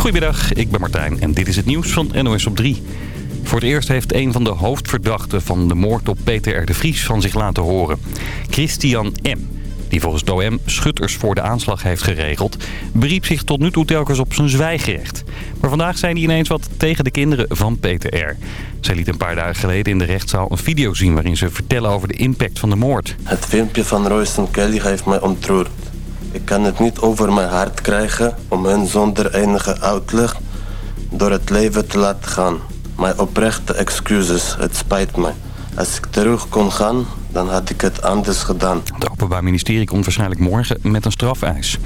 Goedemiddag, ik ben Martijn en dit is het nieuws van NOS op 3. Voor het eerst heeft een van de hoofdverdachten van de moord op Peter R. de Vries van zich laten horen. Christian M., die volgens het OM schutters voor de aanslag heeft geregeld... beriep zich tot nu toe telkens op zijn zwijgerecht. Maar vandaag zei hij ineens wat tegen de kinderen van Peter R. Zij liet een paar dagen geleden in de rechtszaal een video zien... waarin ze vertellen over de impact van de moord. Het filmpje van Royce Kelly heeft mij ontroerd. Ik kan het niet over mijn hart krijgen om hen zonder enige uitleg door het leven te laten gaan. Mijn oprechte excuses, het spijt me. Als ik terug kon gaan, dan had ik het anders gedaan. Het Openbaar Ministerie komt waarschijnlijk morgen met een strafeis.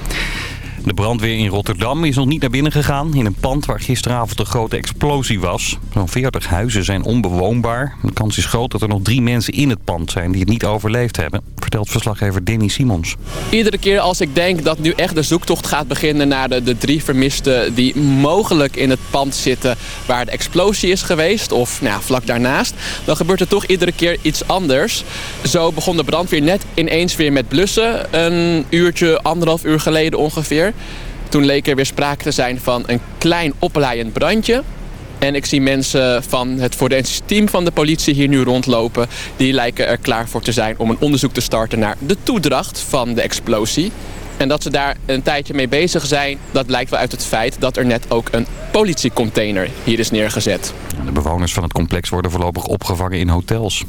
De brandweer in Rotterdam is nog niet naar binnen gegaan. In een pand waar gisteravond een grote explosie was. Zo'n 40 huizen zijn onbewoonbaar. De kans is groot dat er nog drie mensen in het pand zijn die het niet overleefd hebben. Vertelt verslaggever Danny Simons. Iedere keer als ik denk dat nu echt de zoektocht gaat beginnen naar de, de drie vermisten die mogelijk in het pand zitten waar de explosie is geweest of nou vlak daarnaast, dan gebeurt er toch iedere keer iets anders. Zo begon de brandweer net ineens weer met blussen, een uurtje, anderhalf uur geleden ongeveer. Toen leek er weer sprake te zijn van een klein oplaaiend brandje. En ik zie mensen van het forensisch team van de politie hier nu rondlopen. Die lijken er klaar voor te zijn om een onderzoek te starten naar de toedracht van de explosie. En dat ze daar een tijdje mee bezig zijn, dat blijkt wel uit het feit dat er net ook een politiecontainer hier is neergezet. De bewoners van het complex worden voorlopig opgevangen in hotels.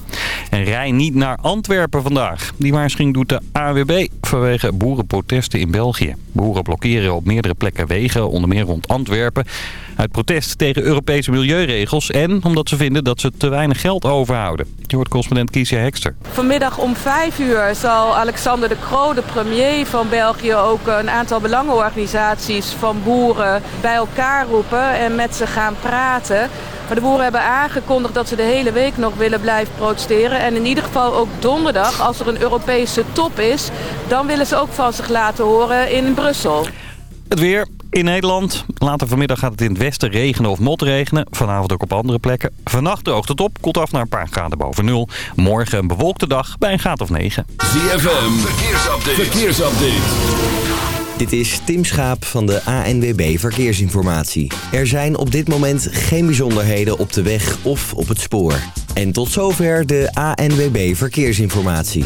En rij niet naar Antwerpen vandaag. Die waarschuwing doet de AWB vanwege boerenprotesten in België. Boeren blokkeren op meerdere plekken wegen, onder meer rond Antwerpen. Uit protest tegen Europese milieuregels en omdat ze vinden dat ze te weinig geld overhouden. Je hoort correspondent Kiesja Hekster. Vanmiddag om 5 uur zal Alexander de Croo, de premier van België, ook een aantal belangenorganisaties van boeren bij elkaar roepen en met ze gaan praten. Maar de boeren hebben aangekondigd dat ze de hele week nog willen blijven protesteren. En in ieder geval ook donderdag, als er een Europese top is, dan willen ze ook van zich laten horen in Brussel. Het weer in Nederland. Later vanmiddag gaat het in het westen regenen of motregenen. Vanavond ook op andere plekken. Vannacht droogt het op, koelt af naar een paar graden boven nul. Morgen een bewolkte dag bij een graad of 9. ZFM, verkeersupdate. verkeersupdate. Dit is Tim Schaap van de ANWB Verkeersinformatie. Er zijn op dit moment geen bijzonderheden op de weg of op het spoor. En tot zover de ANWB Verkeersinformatie.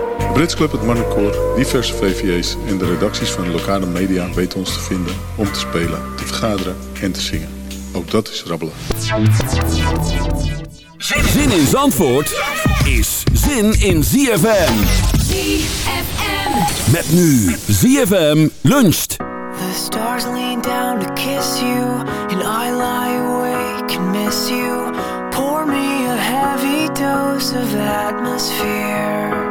Brits Club, het Marnecoor, diverse VVA's en de redacties van de lokale media weten ons te vinden om te spelen, te vergaderen en te zingen. Ook dat is rabbelen. Zin in Zandvoort is zin in ZFM. ZFM. Met nu ZFM luncht. The stars lean down to kiss you, and I lie awake and miss you. Pour me a heavy dose of atmosphere.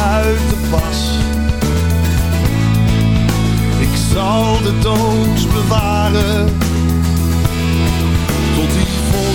uit de pas. Ik zal de doos bewaren. Tot die vol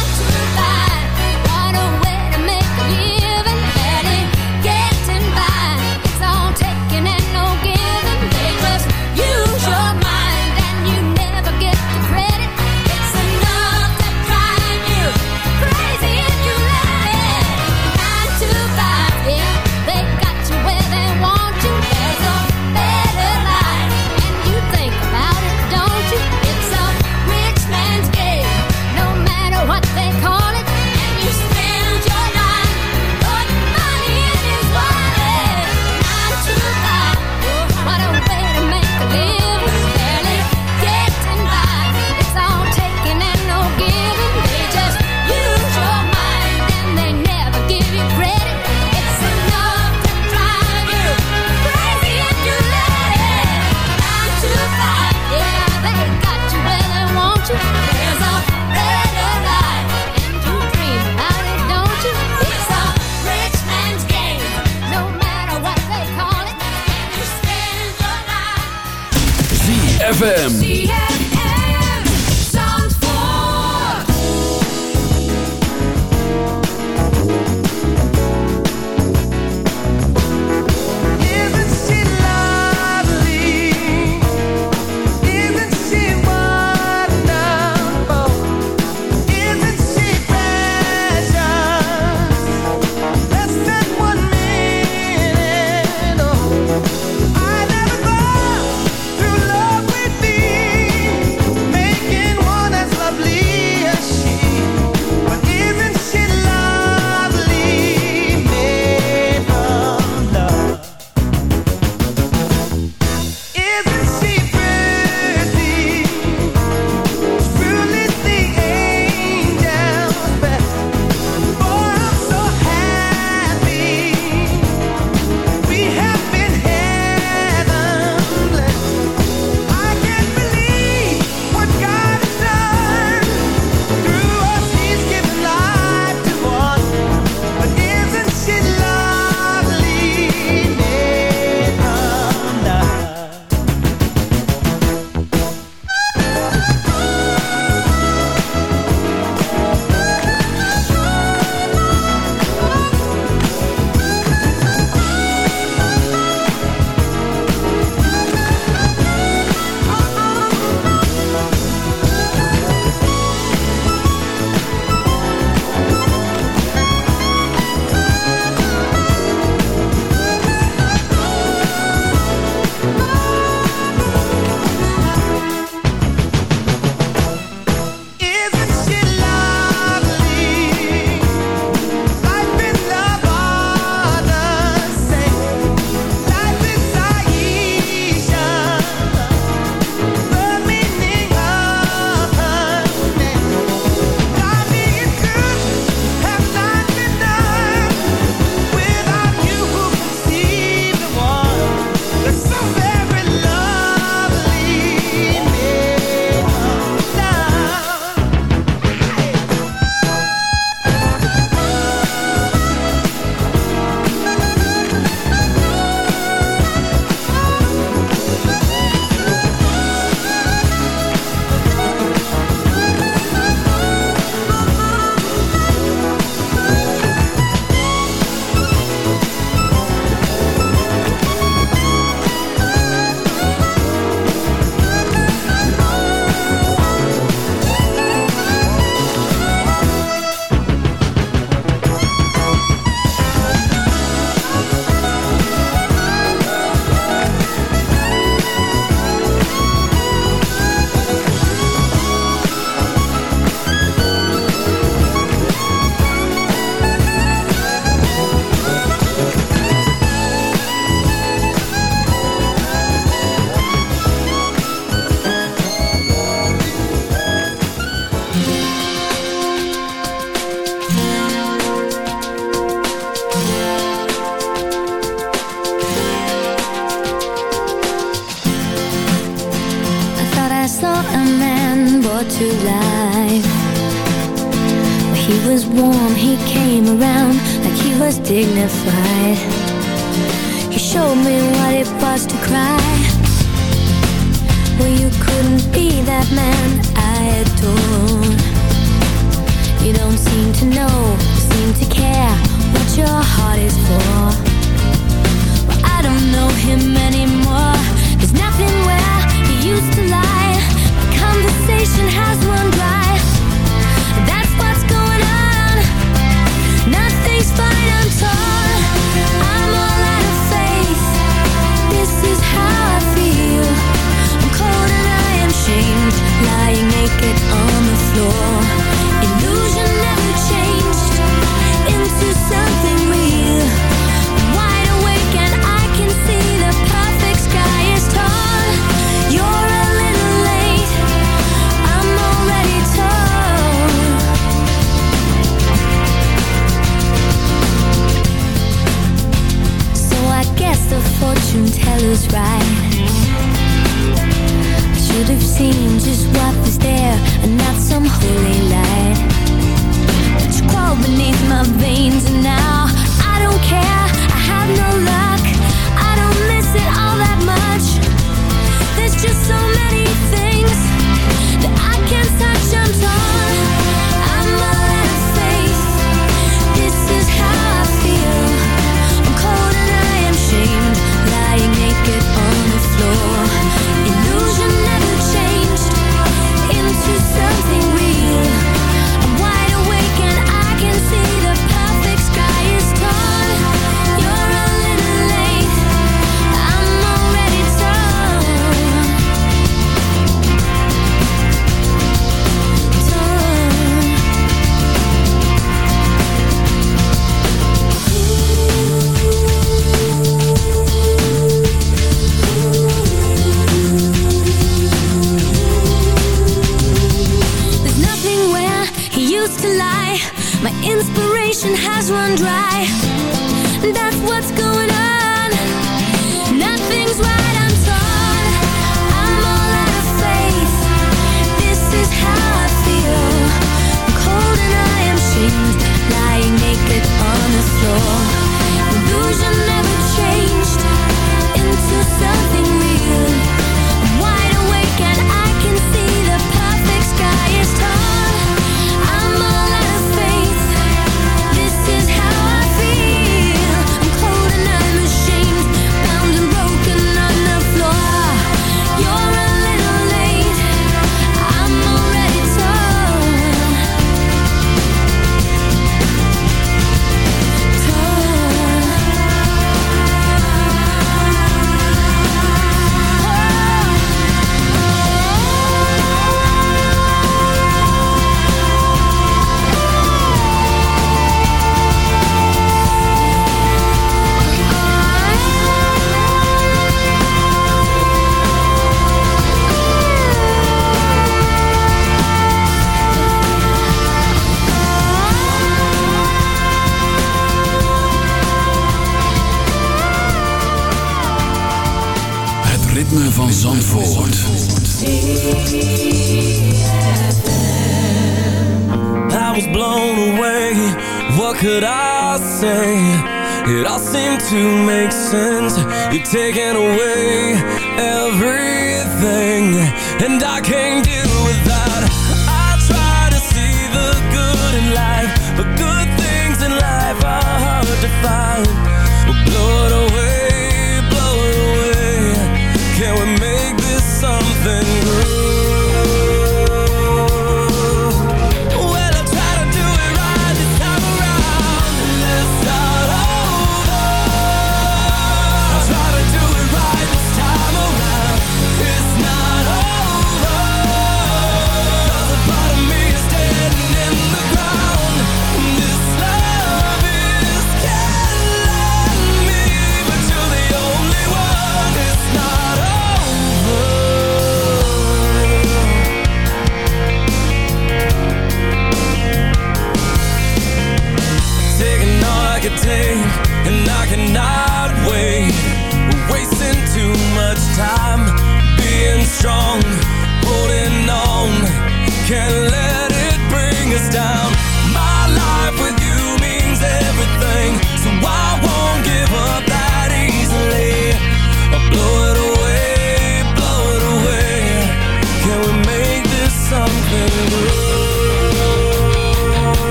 Taking.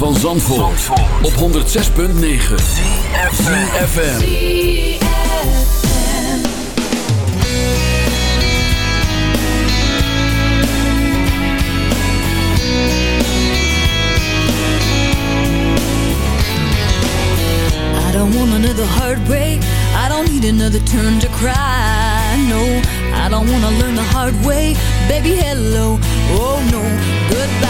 van Zandvoort, op 106.9 CFFM I don't want another heartbreak. I don't need another turn to cry. No, I don't want to learn the hard way. Baby, hello, oh no, goodbye.